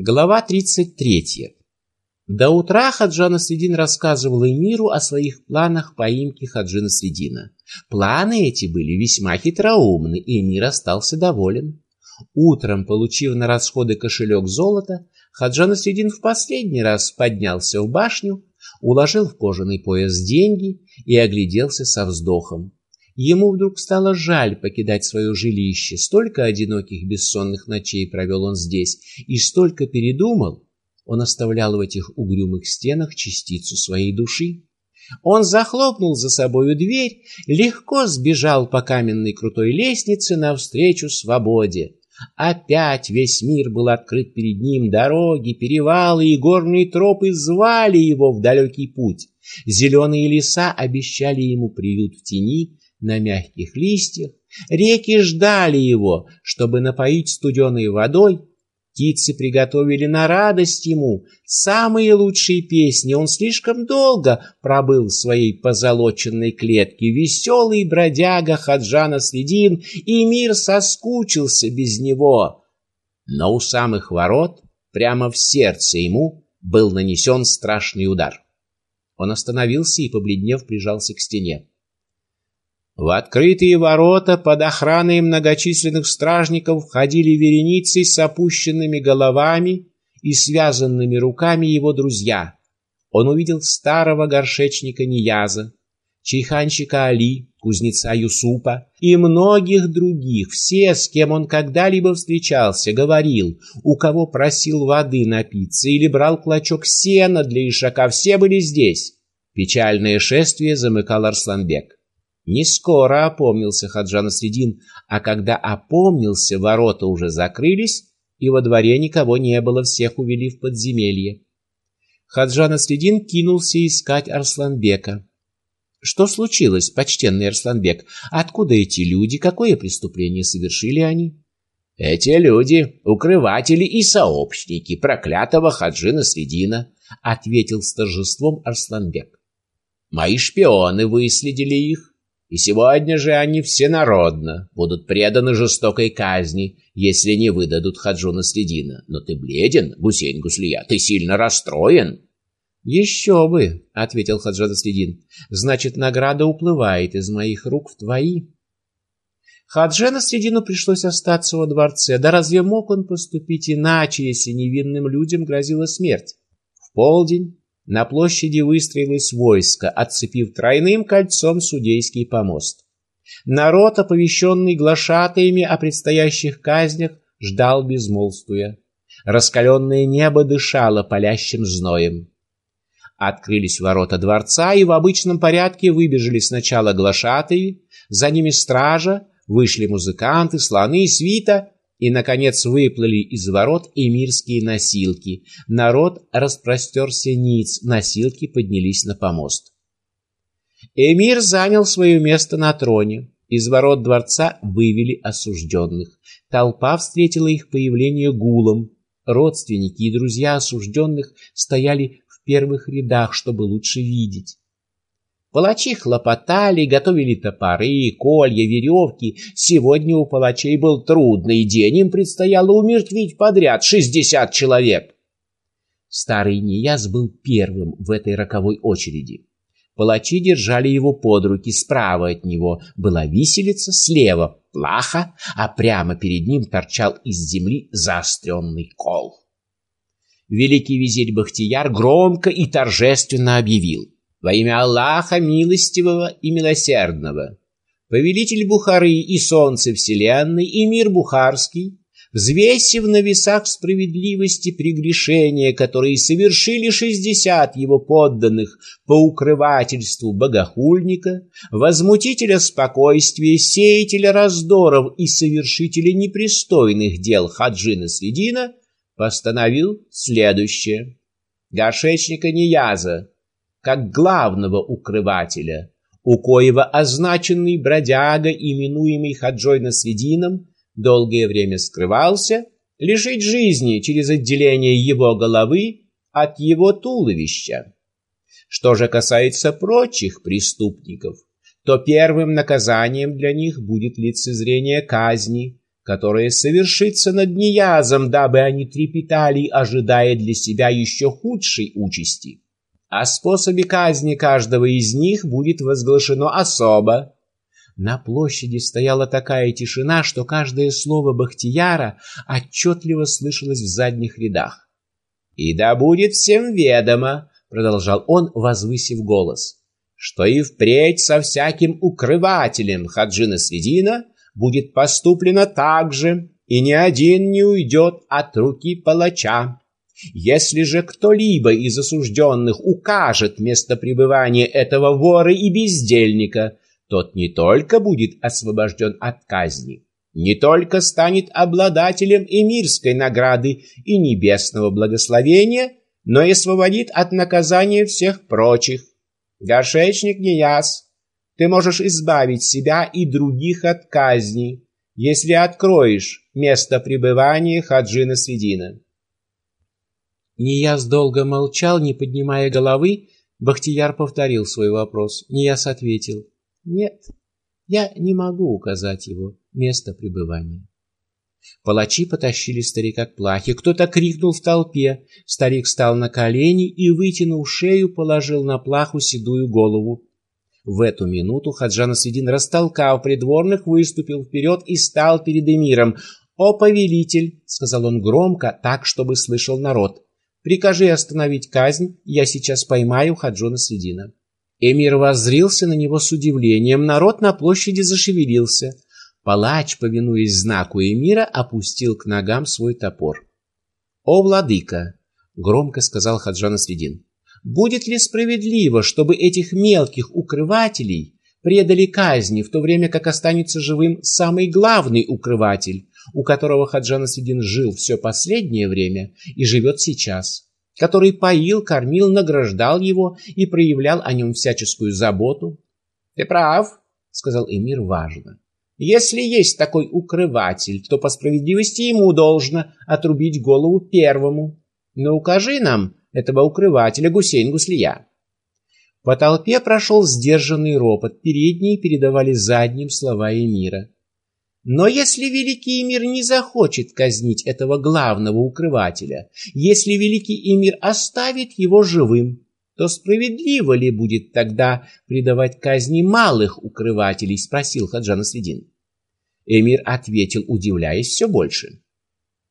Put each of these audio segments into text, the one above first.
Глава 33. До утра Хаджан Средин рассказывал Эмиру о своих планах поимки Хаджина Средина. Планы эти были весьма хитроумны, и Эмир остался доволен. Утром, получив на расходы кошелек золота, Хаджан Средин в последний раз поднялся в башню, уложил в кожаный пояс деньги и огляделся со вздохом. Ему вдруг стало жаль покидать свое жилище. Столько одиноких бессонных ночей провел он здесь, и столько передумал. Он оставлял в этих угрюмых стенах частицу своей души. Он захлопнул за собою дверь, легко сбежал по каменной крутой лестнице навстречу свободе. Опять весь мир был открыт перед ним, дороги, перевалы и горные тропы звали его в далекий путь. Зеленые леса обещали ему приют в тени, на мягких листьях, реки ждали его, чтобы напоить студеной водой, птицы приготовили на радость ему самые лучшие песни. Он слишком долго пробыл в своей позолоченной клетке, веселый бродяга Хаджана Следин, и мир соскучился без него. Но у самых ворот, прямо в сердце ему, был нанесен страшный удар. Он остановился и, побледнев, прижался к стене. В открытые ворота под охраной многочисленных стражников входили вереницей с опущенными головами и связанными руками его друзья. Он увидел старого горшечника Нияза, чайханщика Али, кузнеца Юсупа и многих других. Все, с кем он когда-либо встречался, говорил, у кого просил воды напиться или брал клочок сена для ишака, все были здесь. Печальное шествие замыкал Арсланбек. Не скоро опомнился Хаджан Средин, а когда опомнился, ворота уже закрылись, и во дворе никого не было, всех увели в подземелье. Хаджан Средин кинулся искать Арсланбека. Что случилось, почтенный Арсланбек? Откуда эти люди? Какое преступление совершили они? Эти люди — укрыватели и сообщники проклятого Хаджина Средина, — ответил с торжеством Арсланбек. Мои шпионы выследили их и сегодня же они всенародно будут преданы жестокой казни, если не выдадут Хаджуна Следина. Но ты бледен, Гусейн Гуслия, ты сильно расстроен. Еще бы, ответил Хаджан Следин. Значит, награда уплывает из моих рук в твои. Хаджана Следину пришлось остаться во дворце. Да разве мог он поступить иначе, если невинным людям грозила смерть? В полдень на площади выстроилось войско, отцепив тройным кольцом судейский помост. Народ, оповещенный глашатаями о предстоящих казнях, ждал безмолвствуя. Раскаленное небо дышало палящим зноем. Открылись ворота дворца, и в обычном порядке выбежали сначала глашатые, за ними стража, вышли музыканты, слоны свита, и, наконец, выплыли из ворот эмирские носилки. Народ распростерся ниц, носилки поднялись на помост. Эмир занял свое место на троне. Из ворот дворца вывели осужденных. Толпа встретила их появление гулом. Родственники и друзья осужденных стояли в первых рядах, чтобы лучше видеть. Палачи хлопотали, готовили топоры, колья, веревки. Сегодня у палачей был трудный день, им предстояло умертвить подряд шестьдесят человек. Старый Нияз был первым в этой роковой очереди. Палачи держали его под руки, справа от него была виселица, слева — плаха, а прямо перед ним торчал из земли заостренный кол. Великий визирь Бахтияр громко и торжественно объявил — во имя Аллаха милостивого и милосердного. Повелитель Бухары и солнце вселенной, и мир бухарский, взвесив на весах справедливости прегрешения, которые совершили шестьдесят его подданных по укрывательству богохульника, возмутителя спокойствия, сеятеля раздоров и совершителя непристойных дел Хаджина Средина, постановил следующее. Горшечника Нияза, как главного укрывателя, у коего означенный бродяга, именуемый Хаджой Насредином, долгое время скрывался, лишить жизни через отделение его головы от его туловища. Что же касается прочих преступников, то первым наказанием для них будет лицезрение казни, которое совершится над неязом, дабы они трепетали, ожидая для себя еще худшей участи. О способе казни каждого из них будет возглашено особо. На площади стояла такая тишина, что каждое слово Бахтияра отчетливо слышалось в задних рядах. «И да будет всем ведомо», — продолжал он, возвысив голос, «что и впредь со всяким укрывателем Хаджина Средина будет поступлено так же, и ни один не уйдет от руки палача. Если же кто-либо из осужденных укажет место пребывания этого вора и бездельника, тот не только будет освобожден от казни, не только станет обладателем и мирской награды и небесного благословения, но и освободит от наказания всех прочих. Горшечник не яс, ты можешь избавить себя и других от казни, если откроешь место пребывания Хаджина Средина. Нияз долго молчал, не поднимая головы. Бахтияр повторил свой вопрос. Нияз ответил. Нет, я не могу указать его место пребывания. Палачи потащили старика к плахе. Кто-то крикнул в толпе. Старик встал на колени и, вытянув шею, положил на плаху седую голову. В эту минуту Хаджан Асвидин растолкал придворных, выступил вперед и стал перед эмиром. «О, повелитель!» — сказал он громко, так, чтобы слышал народ. «Прикажи остановить казнь, я сейчас поймаю Хаджона Средина». Эмир воззрился на него с удивлением, народ на площади зашевелился. Палач, повинуясь знаку эмира, опустил к ногам свой топор. «О, владыка!» — громко сказал Хаджан Средин. Будет ли справедливо, чтобы этих мелких укрывателей предали казни, в то время как останется живым самый главный укрыватель, у которого Хаджан Асидин жил все последнее время и живет сейчас, который поил, кормил, награждал его и проявлял о нем всяческую заботу? «Ты прав», — сказал эмир важно. «Если есть такой укрыватель, то по справедливости ему должно отрубить голову первому. Но укажи нам, этого укрывателя Гусейн Гуслия. По толпе прошел сдержанный ропот, передние передавали задним слова эмира. Но если великий эмир не захочет казнить этого главного укрывателя, если великий эмир оставит его живым, то справедливо ли будет тогда предавать казни малых укрывателей, спросил Хаджан Средин. Эмир ответил, удивляясь все больше.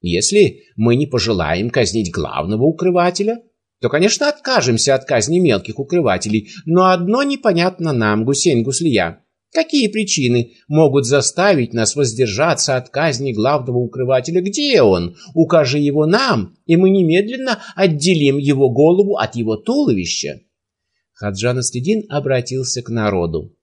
Если мы не пожелаем казнить главного укрывателя, то, конечно, откажемся от казни мелких укрывателей, но одно непонятно нам, Гусейн Гуслия. Какие причины могут заставить нас воздержаться от казни главного укрывателя? Где он? Укажи его нам, и мы немедленно отделим его голову от его туловища. Хаджан Астедин обратился к народу.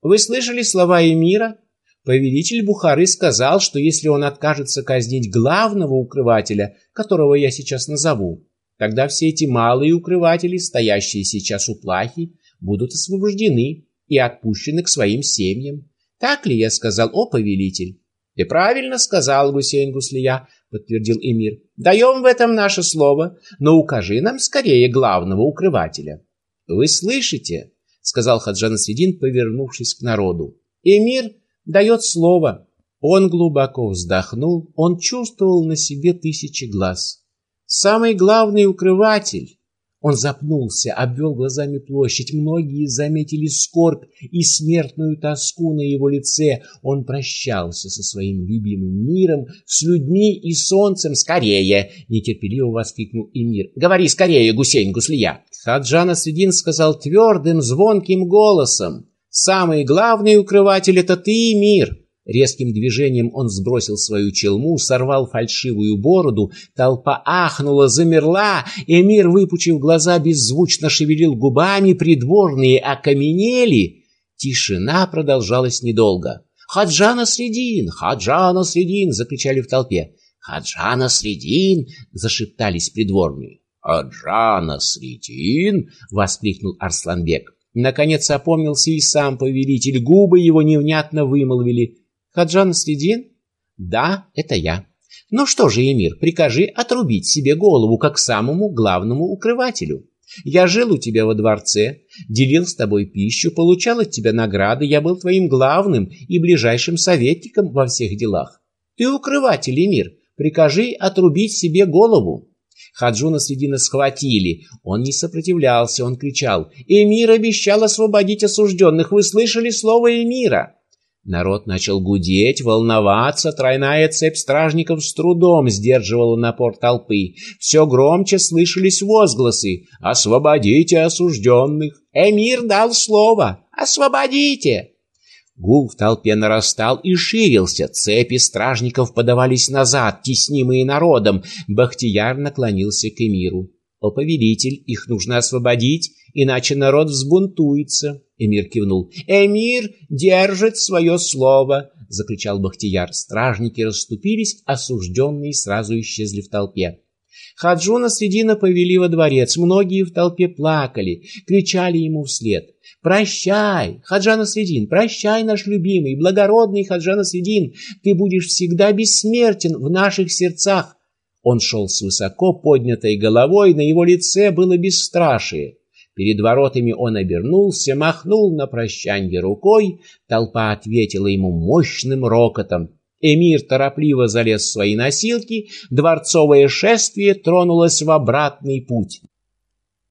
Вы слышали слова эмира? Повелитель Бухары сказал, что если он откажется казнить главного укрывателя, которого я сейчас назову, Тогда все эти малые укрыватели, стоящие сейчас у плахи, будут освобождены и отпущены к своим семьям. Так ли я сказал, о повелитель? Ты правильно сказал, Гусейн Гуслия, подтвердил эмир. Даем в этом наше слово, но укажи нам скорее главного укрывателя. Вы слышите, сказал Хаджан Средин, повернувшись к народу. Эмир дает слово. Он глубоко вздохнул, он чувствовал на себе тысячи глаз самый главный укрыватель. Он запнулся, обвел глазами площадь. Многие заметили скорбь и смертную тоску на его лице. Он прощался со своим любимым миром, с людьми и солнцем. «Скорее!» — нетерпеливо воскликнул Эмир. «Говори скорее, Гусейн Гуслия!» Хаджан Асвидин сказал твердым, звонким голосом. «Самый главный укрыватель — это ты, мир!» Резким движением он сбросил свою челму, сорвал фальшивую бороду, толпа ахнула, замерла, эмир, выпучив глаза, беззвучно шевелил губами, придворные окаменели. Тишина продолжалась недолго. «Хаджана Средин! Хаджана Средин!» — закричали в толпе. «Хаджана Средин!» — зашептались придворные. «Хаджана Средин!» — воскликнул Арсланбек. Наконец опомнился и сам повелитель. Губы его невнятно вымолвили. Хаджан Следин? Да, это я. Ну что же, Эмир, прикажи отрубить себе голову как самому главному укрывателю. Я жил у тебя во дворце, делил с тобой пищу, получал от тебя награды, я был твоим главным и ближайшим советником во всех делах. Ты укрыватель, эмир, прикажи отрубить себе голову. Хаджуна Средина схватили. Он не сопротивлялся, он кричал. «Эмир обещал освободить осужденных! Вы слышали слово Эмира?» Народ начал гудеть, волноваться, тройная цепь стражников с трудом сдерживала напор толпы. Все громче слышались возгласы «Освободите осужденных!» «Эмир дал слово! Освободите!» Гул в толпе нарастал и ширился, цепи стражников подавались назад, теснимые народом. Бахтияр наклонился к эмиру. «О, повелитель, их нужно освободить, иначе народ взбунтуется». Эмир кивнул. «Эмир держит свое слово!» — закричал Бахтияр. Стражники расступились, осужденные сразу исчезли в толпе. Хаджуна Средина повели во дворец. Многие в толпе плакали, кричали ему вслед. «Прощай, Хаджана Средин, прощай, наш любимый, благородный Хаджана Средин, ты будешь всегда бессмертен в наших сердцах». Он шел с высоко поднятой головой, на его лице было бесстрашие. Перед воротами он обернулся, махнул на прощанье рукой, толпа ответила ему мощным рокотом. Эмир торопливо залез в свои носилки, дворцовое шествие тронулось в обратный путь.